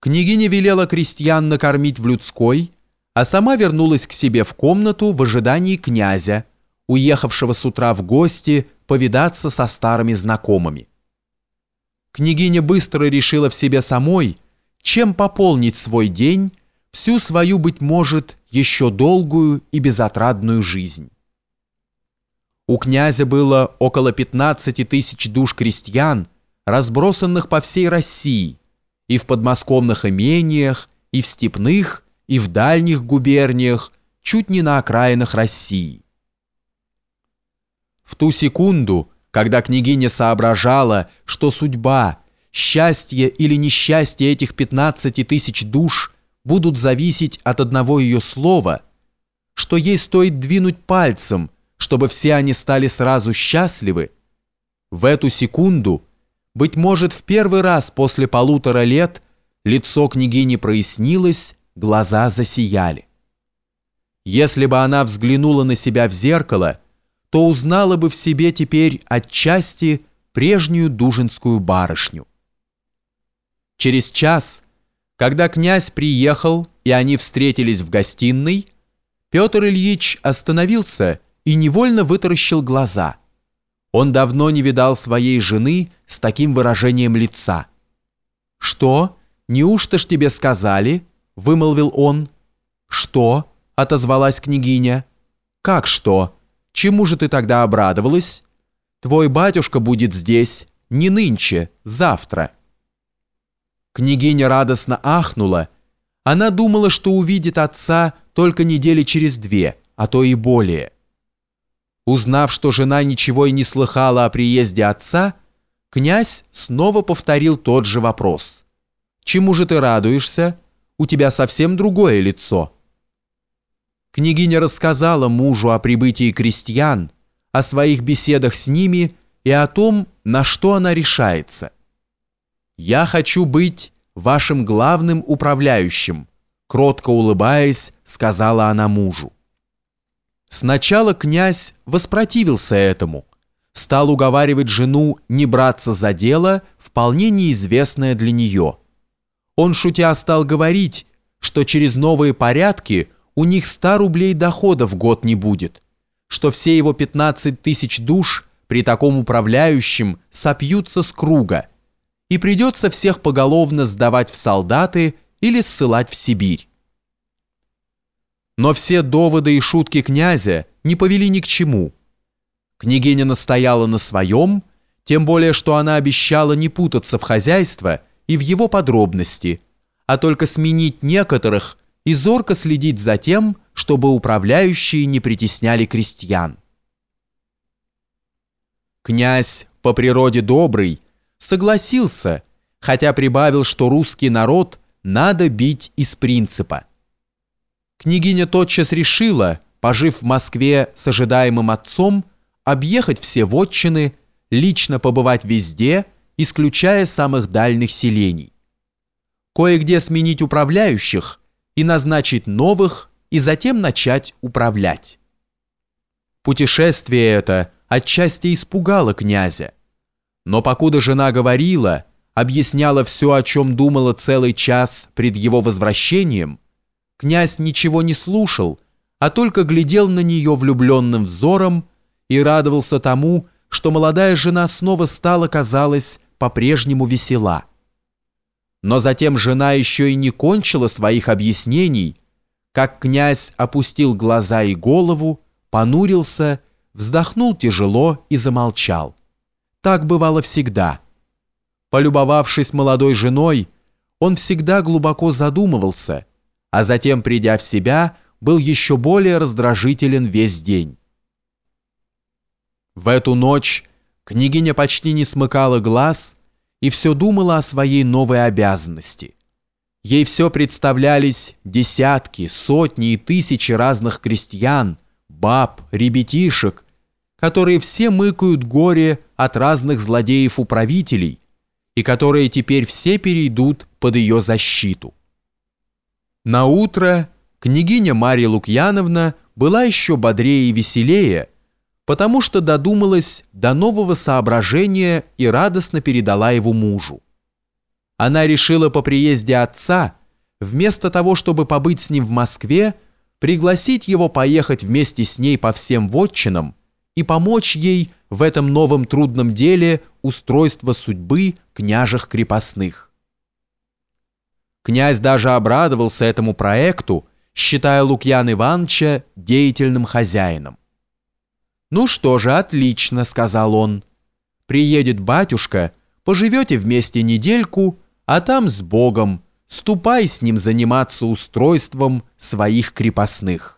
Княгиня велела крестьян накормить в людской, а сама вернулась к себе в комнату в ожидании князя, уехавшего с утра в гости повидаться со старыми знакомыми. Княгиня быстро решила в себе самой, чем пополнить свой день, всю свою, быть может, еще долгую и безотрадную жизнь. У князя было около 15 тысяч душ крестьян, разбросанных по всей России, и в подмосковных имениях, и в степных, и в дальних губерниях, чуть не на окраинах России. В ту секунду, когда княгиня соображала, что судьба, счастье или несчастье этих 15 тысяч душ будут зависеть от одного ее слова, что ей стоит двинуть пальцем, чтобы все они стали сразу счастливы, в эту секунду – быть может, в первый раз после полутора лет лицо княгини прояснилось, глаза засияли. Если бы она взглянула на себя в зеркало, то узнала бы в себе теперь отчасти прежнюю дужинскую барышню. Через час, когда князь приехал и они встретились в гостиной, Петр Ильич остановился и невольно вытаращил глаза – он давно не видал своей жены с таким выражением лица. «Что? Неужто ж тебе сказали?» – вымолвил он. «Что?» – отозвалась княгиня. «Как что? Чему же ты тогда обрадовалась? Твой батюшка будет здесь не нынче, завтра». Княгиня радостно ахнула. Она думала, что увидит отца только недели через две, а то и более. Узнав, что жена ничего и не слыхала о приезде отца, князь снова повторил тот же вопрос. «Чему же ты радуешься? У тебя совсем другое лицо». Княгиня рассказала мужу о прибытии крестьян, о своих беседах с ними и о том, на что она решается. «Я хочу быть вашим главным управляющим», кротко улыбаясь, сказала она мужу. Сначала князь воспротивился этому, стал уговаривать жену не браться за дело, вполне неизвестное для нее. Он, шутя, стал говорить, что через новые порядки у них 100 рублей дохода в год не будет, что все его 15 тысяч душ при таком управляющем сопьются с круга, и придется всех поголовно сдавать в солдаты или ссылать в Сибирь. Но все доводы и шутки князя не повели ни к чему. Княгиня настояла на своем, тем более, что она обещала не путаться в хозяйство и в его подробности, а только сменить некоторых и зорко следить за тем, чтобы управляющие не притесняли крестьян. Князь, по природе добрый, согласился, хотя прибавил, что русский народ надо бить из принципа. Княгиня тотчас решила, пожив в Москве с ожидаемым отцом, объехать все вотчины, лично побывать везде, исключая самых дальних селений. Кое-где сменить управляющих и назначить новых, и затем начать управлять. Путешествие это отчасти испугало князя. Но покуда жена говорила, объясняла все, о чем думала целый час пред его возвращением – Князь ничего не слушал, а только глядел на нее влюбленным взором и радовался тому, что молодая жена снова стала, казалось, по-прежнему весела. Но затем жена еще и не кончила своих объяснений, как князь опустил глаза и голову, понурился, вздохнул тяжело и замолчал. Так бывало всегда. Полюбовавшись молодой женой, он всегда глубоко задумывался – а затем, придя в себя, был еще более раздражителен весь день. В эту ночь княгиня почти не смыкала глаз и все думала о своей новой обязанности. Ей все представлялись десятки, сотни и тысячи разных крестьян, баб, ребятишек, которые все мыкают горе от разных злодеев-управителей и которые теперь все перейдут под ее защиту. На утро княгиня Марья Лукьяновна была еще бодрее и веселее, потому что додумалась до нового соображения и радостно передала его мужу. она решила по приезде отца, вместо того, чтобы побыть с ним в Москве, пригласить его поехать вместе с ней по всем вотчинам и помочь ей в этом новом трудном деле устройства судьбы княжих крепостных. Князь даже обрадовался этому проекту, считая Лукьян Ивановича деятельным хозяином. «Ну что же, отлично», — сказал он. «Приедет батюшка, поживете вместе недельку, а там с Богом, ступай с ним заниматься устройством своих крепостных».